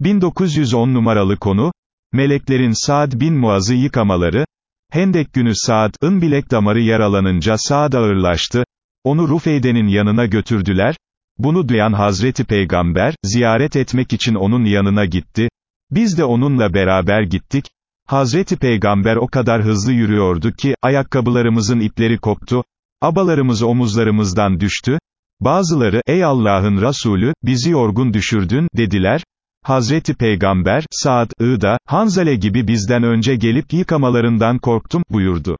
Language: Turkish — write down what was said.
1910 numaralı konu, meleklerin Saad bin Muaz'ı yıkamaları, Hendek günü Saad'ın bilek damarı yaralanınca Saad ağırlaştı, onu Rufeyde'nin yanına götürdüler, bunu duyan Hazreti Peygamber, ziyaret etmek için onun yanına gitti, biz de onunla beraber gittik, Hazreti Peygamber o kadar hızlı yürüyordu ki, ayakkabılarımızın ipleri koptu, abalarımız omuzlarımızdan düştü, bazıları, ey Allah'ın Resulü, bizi yorgun düşürdün, dediler, Hazreti Peygamber, Saad, da, Hanzale gibi bizden önce gelip yıkamalarından korktum, buyurdu.